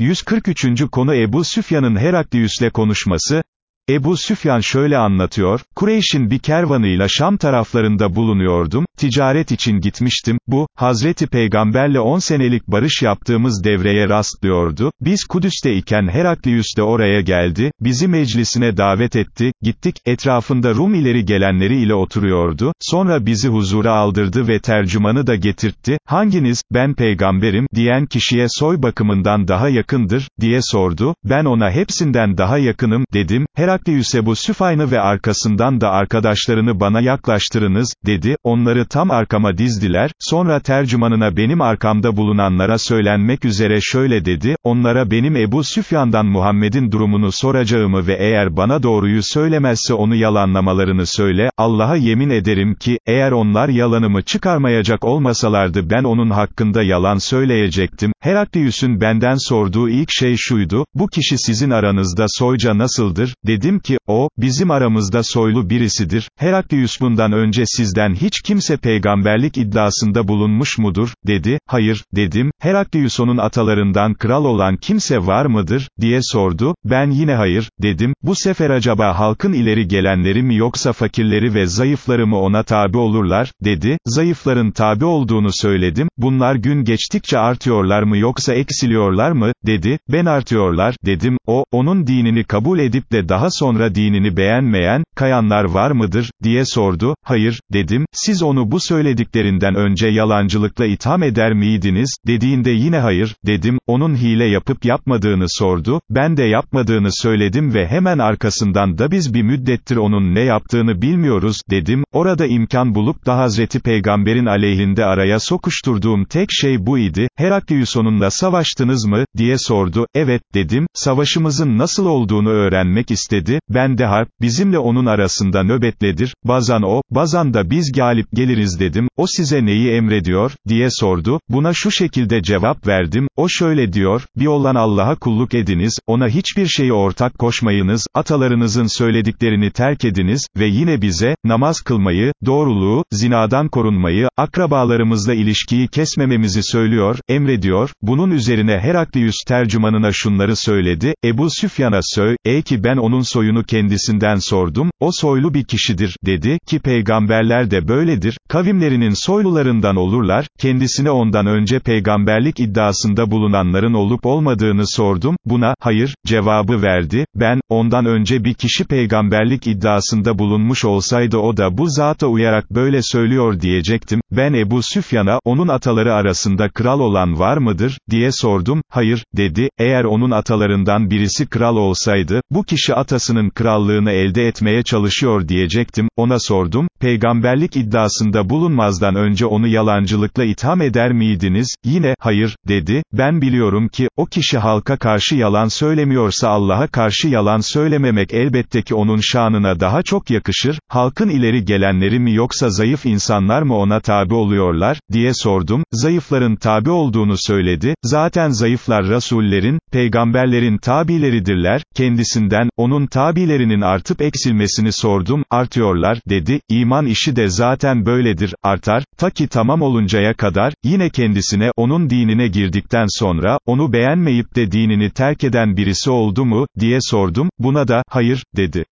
143. konu Ebu Süfyan'ın Heraklius'le konuşması, Ebu Süfyan şöyle anlatıyor, Kureyş'in bir kervanıyla Şam taraflarında bulunuyordum, ticaret için gitmiştim, bu, Hazreti Peygamberle 10 senelik barış yaptığımız devreye rastlıyordu, biz Kudüs'te iken Heraklius de oraya geldi, bizi meclisine davet etti, gittik, etrafında Rum ileri gelenleri ile oturuyordu, sonra bizi huzura aldırdı ve tercümanı da getirtti, hanginiz, ben peygamberim, diyen kişiye soy bakımından daha yakındır, diye sordu, ben ona hepsinden daha yakınım, dedim, Heraklius'e bu Süfayn'ı ve arkasından da arkadaşlarını bana yaklaştırınız, dedi, onları tam arkama dizdiler, sonra tercümanına benim arkamda bulunanlara söylenmek üzere şöyle dedi, onlara benim Ebu Süfyan'dan Muhammed'in durumunu soracağımı ve eğer bana doğruyu söylemezse onu yalanlamalarını söyle, Allah'a yemin ederim ki, eğer onlar yalanımı çıkarmayacak olmasalardı ben onun hakkında yalan söyleyecektim, Heraklius'un benden sorduğu ilk şey şuydu, bu kişi sizin aranızda soyca nasıldır, dedim ki, o, bizim aramızda soylu birisidir, Heraklius bundan önce sizden hiç kimse peygamberlik iddiasında bulunmuş mudur, dedi, hayır, dedim, Heraklius onun atalarından kral olan kimse var mıdır, diye sordu, ben yine hayır, dedim, bu sefer acaba halkın ileri gelenleri mi yoksa fakirleri ve zayıfları mı ona tabi olurlar, dedi, zayıfların tabi olduğunu söyledim, bunlar gün geçtikçe artıyorlar mı yoksa eksiliyorlar mı, dedi, ben artıyorlar, dedim, o, onun dinini kabul edip de daha sonra dinini beğenmeyen, kayanlar var mıdır, diye sordu, hayır, dedim, siz onu bu söylediklerinden önce yalancılıkla itham eder miydiniz, dediğinde yine hayır, dedim, onun hile yapıp yapmadığını sordu, ben de yapmadığını söyledim ve hemen arkasından da biz bir müddettir onun ne yaptığını bilmiyoruz, dedim, orada imkan bulup da Hazreti Peygamberin aleyhinde araya sokuşturduğum tek şey bu idi, Heraklius onunla savaştınız mı, diye sordu, evet, dedim, savaşımızın nasıl olduğunu öğrenmek istedi, ben de harp, bizimle onun arasında nöbetledir, bazan o, bazan da biz galip geliriz dedim, o size neyi emrediyor, diye sordu, buna şu şekilde cevap verdim, o şöyle diyor, bir olan Allah'a kulluk ediniz, ona hiçbir şeyi ortak koşmayınız, atalarınızın söylediklerini terk ediniz, ve yine bize, namaz kılmayı, doğruluğu, zinadan korunmayı, akrabalarımızla ilişkiyi kesmememizi söylüyor, emrediyor, bunun üzerine Heraklius tercümanına şunları söyledi, Ebu Süfyan'a söyle, ey ki ben onun soyunu kendisinden sordum, o soylu bir kişidir, dedi, ki peygamberler de böyledir, kavimlerinin soylularından olurlar, kendisine ondan önce peygamberlik iddiasında bulunanların olup olmadığını sordum, buna, hayır, cevabı verdi, ben, ondan önce bir kişi peygamberlik iddiasında bulunmuş olsaydı o da bu zata uyarak böyle söylüyor diyecektim, ben Ebu Süfyan'a, onun ataları arasında kral olan var mıdır, diye sordum, hayır, dedi, eğer onun atalarından birisi kral olsaydı, bu kişi atasının krallığını elde etmeye çalışıyor diyecektim, ona sordum, peygamberlik iddiasında bulunmazdan önce onu yalancılıkla itham eder miydiniz, yine, hayır, dedi, ben biliyorum ki, o kişi halka karşı yalan söylemiyorsa Allah'a karşı yalan söylememek elbette ki onun şanına daha çok yakışır, halkın ileri gelenleri mi yoksa zayıf insanlar mı ona tabi oluyorlar, diye sordum, zayıfların tabi olduğunu söyledi, zaten zayıflar rasullerin, peygamberlerin tabileridirler, kendisinden, onun tabilerinin artıp eksilmesini sordum, artıyorlar, dedi, iman işi de zaten böyledir, artar, ta ki tamam oluncaya kadar, yine kendisine, onun dinine girdikten sonra, onu beğenmeyip de dinini terk eden birisi oldu mu, diye sordum, buna da, hayır, dedi.